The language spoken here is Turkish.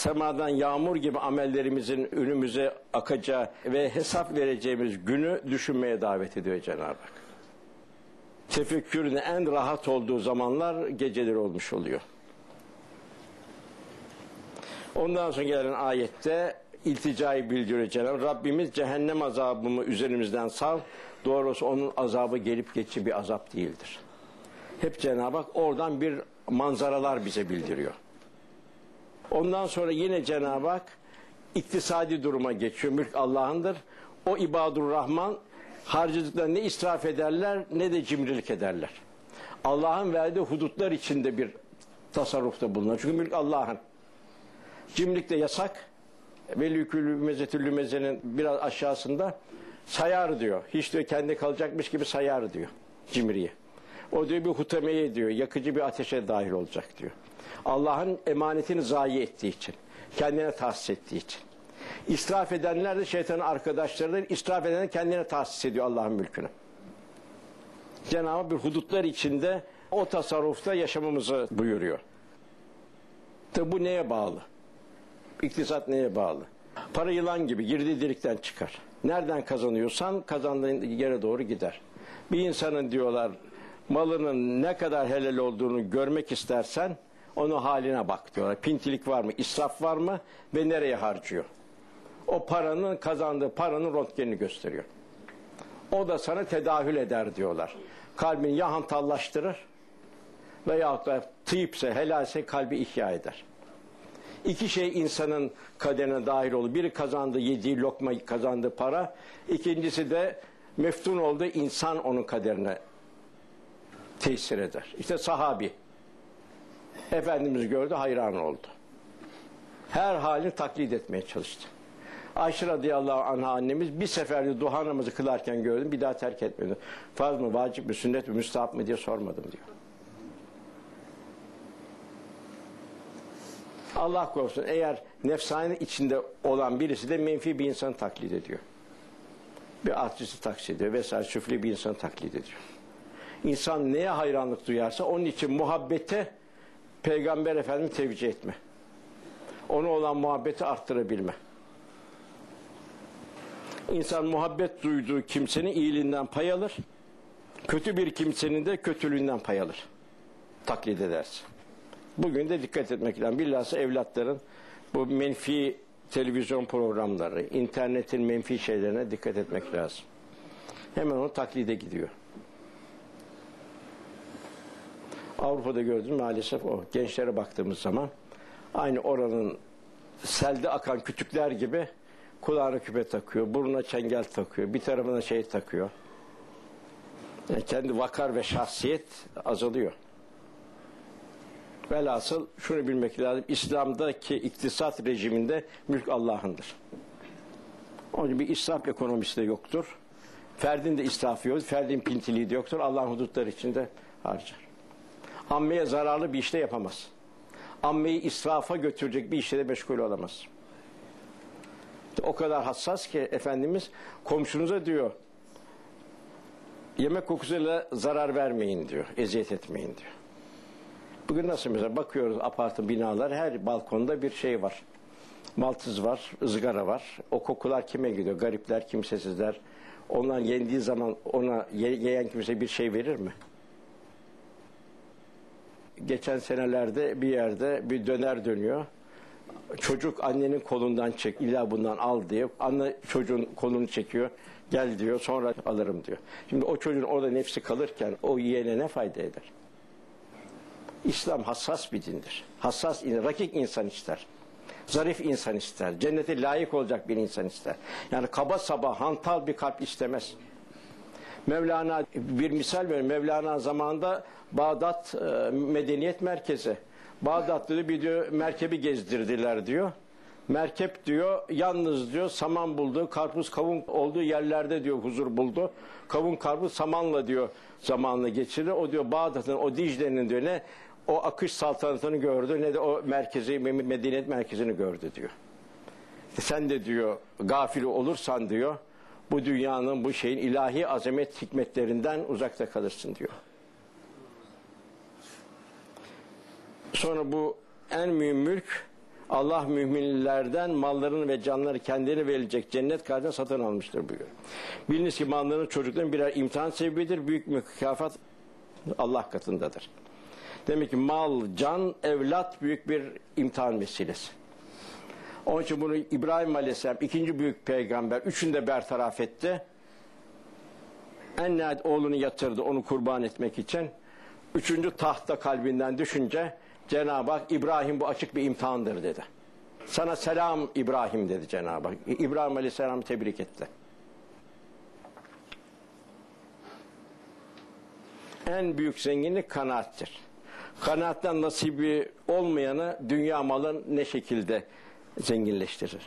semadan yağmur gibi amellerimizin önümüze akacağı ve hesap vereceğimiz günü düşünmeye davet ediyor Cenab-ı Hak. Tefekkürün en rahat olduğu zamanlar geceleri olmuş oluyor. Ondan sonra gelen ayette ilticayı bildiriyor Cenab-ı. Rabbimiz cehennem azabımı üzerimizden sal. Doğrusu onun azabı gelip geçici bir azap değildir. Hep Cenab-ı Hak oradan bir manzaralar bize bildiriyor. Ondan sonra yine Cenab-ı Hak iktisadi duruma geçiyor. Mülk Allah'ındır. O ibadur Rahman harcadıklarını ne israf ederler ne de cimrilik ederler. Allah'ın verdiği hudutlar içinde bir tasarrufta bulunur. Çünkü mülk Allah'ın. Cimrilik de yasak. Velikülü mezetüllü mezenin biraz aşağısında sayar diyor. Hiç diyor kendi kalacakmış gibi sayar diyor cimriye. O diyor bir hutemeye diyor, yakıcı bir ateşe dahil olacak diyor. Allah'ın emanetini zayi ettiği için, kendine tahsis ettiği için. İsraf edenler de şeytanın arkadaşlarıdır. İsraf edenler kendine tahsis ediyor Allah'ın mülkünü. Cenab-ı bir hudutlar içinde o tasarrufta yaşamamızı buyuruyor. Tabi bu neye bağlı? İktisat neye bağlı? Para yılan gibi girdiği delikten çıkar. Nereden kazanıyorsan kazandığın yere doğru gider. Bir insanın diyorlar malının ne kadar helal olduğunu görmek istersen onu haline bak diyorlar. Pintilik var mı, israf var mı ve nereye harcıyor? O paranın kazandığı paranın röntgenini gösteriyor. O da sana tedahül eder diyorlar. Kalbini ya hantallaştırır veyahut da tıyıpse, helalse kalbi ihya eder. İki şey insanın kaderine dahil olur. Biri kazandığı yediği lokma kazandığı para. ikincisi de meftun olduğu insan onun kaderine tesir eder. İşte sahabi. Efendimiz gördü hayran oldu. Her halini taklit etmeye çalıştı. Ayşe radıyallahu anha annemiz bir seferde duha namazı kılarken gördüm bir daha terk etmedi. Farz mı, vacip mi, sünnet mi, müstahap mı diye sormadım diyor. Allah korusun eğer nefsane içinde olan birisi de menfi bir insanı taklit ediyor. Bir artisti taklit ediyor vesaire süfli bir insanı taklit ediyor. İnsan neye hayranlık duyarsa onun için muhabbete Peygamber Efendimiz tevcih etme. Ona olan muhabbeti arttırabilme. İnsan muhabbet duyduğu kimsenin iyiliğinden pay alır. Kötü bir kimsenin de kötülüğünden pay alır. Taklit ederse. Bugün de dikkat etmek lazım. Bilhassa evlatların bu menfi televizyon programları, internetin menfi şeylerine dikkat etmek lazım. Hemen onu taklide gidiyor. Avrupa'da gördüğüm maalesef o. Gençlere baktığımız zaman aynı oranın selde akan kütükler gibi kulağına küpe takıyor, burnuna çengel takıyor, bir tarafına şey takıyor. Yani kendi vakar ve şahsiyet azalıyor. Velhasıl şunu bilmek lazım. İslam'daki iktisat rejiminde mülk Allah'ındır. Onun için bir israf ekonomisi de yoktur. Ferdin de israfı yoktur. Ferdin pintiliği de yoktur. Allah'ın hudutları içinde harcar. Ammeye zararlı bir işte yapamaz. Ammeyi israfa götürecek bir işe de meşgul olamaz. O kadar hassas ki Efendimiz komşunuza diyor yemek kokusuyla zarar vermeyin diyor. Eziyet etmeyin diyor. Bugün nasıl mesela bakıyoruz apartman binalar her balkonda bir şey var. Maltız var, ızgara var. O kokular kime gidiyor? Garipler, kimsesizler. Onlar yendiği zaman ona yiyen kimse bir şey verir mi? Geçen senelerde bir yerde bir döner dönüyor. Çocuk annenin kolundan çek, illa bundan al diye. Anne çocuğun kolunu çekiyor. Gel diyor, sonra alırım diyor. Şimdi o çocuğun orada nefsi kalırken o yiyene ne fayda eder? İslam hassas bir dindir. Hassas, rakik insan ister. Zarif insan ister. Cennete layık olacak bir insan ister. Yani kaba saba, hantal bir kalp istemez. Mevlana bir misal verir. Mevlana zamanında Bağdat e, medeniyet merkezi. Bağdat'ta bir diyor merkebi gezdirdiler diyor. Merkep diyor yalnız diyor saman buldu, karpuz kavun olduğu yerlerde diyor huzur buldu. Kavun karpuz samanla diyor zamanla geçirir. O diyor Bağdat'ın o Dicle'nin diyor ne o akış saltanatını gördü ne de o merkezi medeniyet merkezini gördü diyor. Sen de diyor gafil olursan diyor bu dünyanın bu şeyin ilahi azamet hikmetlerinden uzakta kalırsın diyor. Sonra bu en mühim mülk Allah müminlerden mallarını ve canları kendilerine verilecek cennet karşılığında satın almıştır buyuruyor. Biliniz ki malların çocukların birer imtihan sebebidir. Büyük mükafat Allah katındadır. Demek ki mal, can, evlat büyük bir imtihan vesilesi. Onun için bunu İbrahim Aleyhisselam ikinci büyük peygamber üçünü de bertaraf etti. En nihayet oğlunu yatırdı onu kurban etmek için. Üçüncü tahta kalbinden düşünce Cenab-ı Hak İbrahim bu açık bir imtihandır dedi. Sana selam İbrahim dedi Cenab-ı Hak. İbrahim Aleyhisselam'ı tebrik etti. En büyük zenginlik kanaattir. Kanaatten nasibi olmayanı dünya malın ne şekilde zenginleştirir.